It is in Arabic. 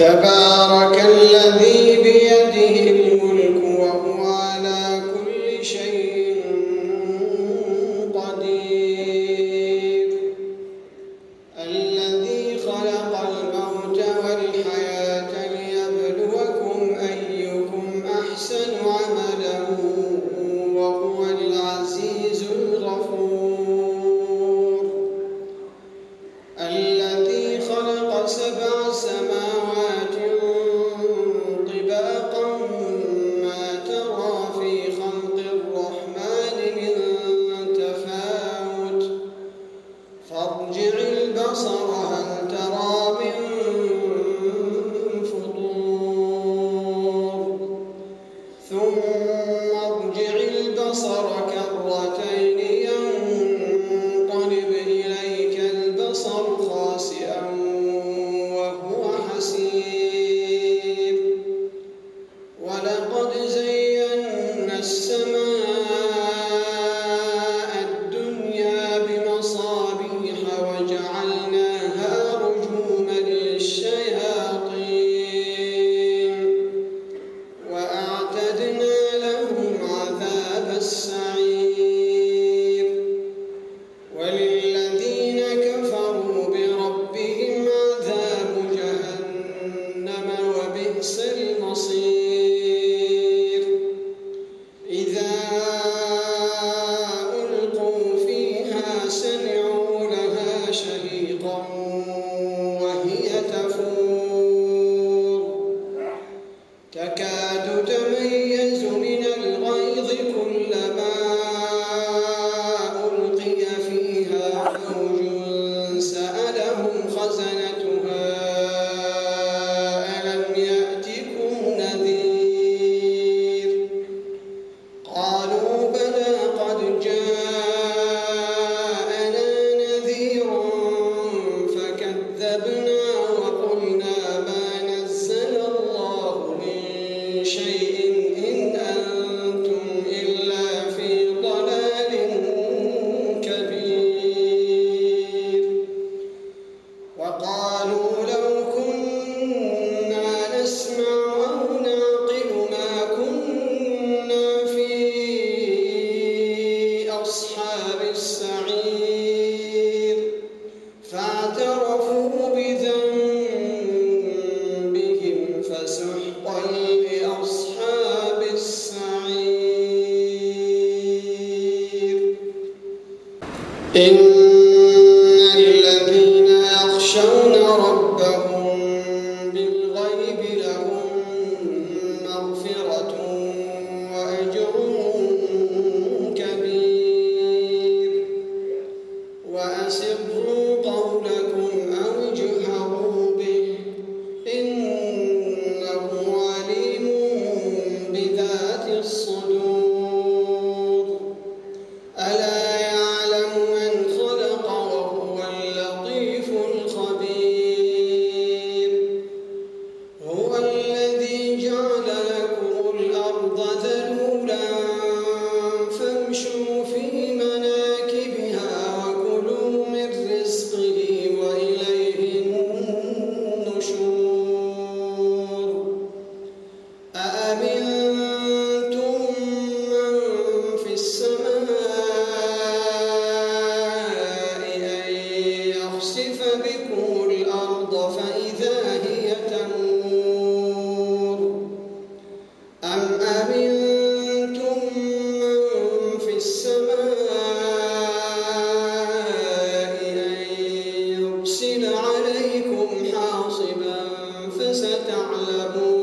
تبارك الذي بيده تكاد تميز من الغيظ كلما ألقي فيها فوج سألهم خزنة السعير فاعترفوا بذنبهم فسحقا لأصحاب السعير. إن وأسروا حاصبا فستعلمون.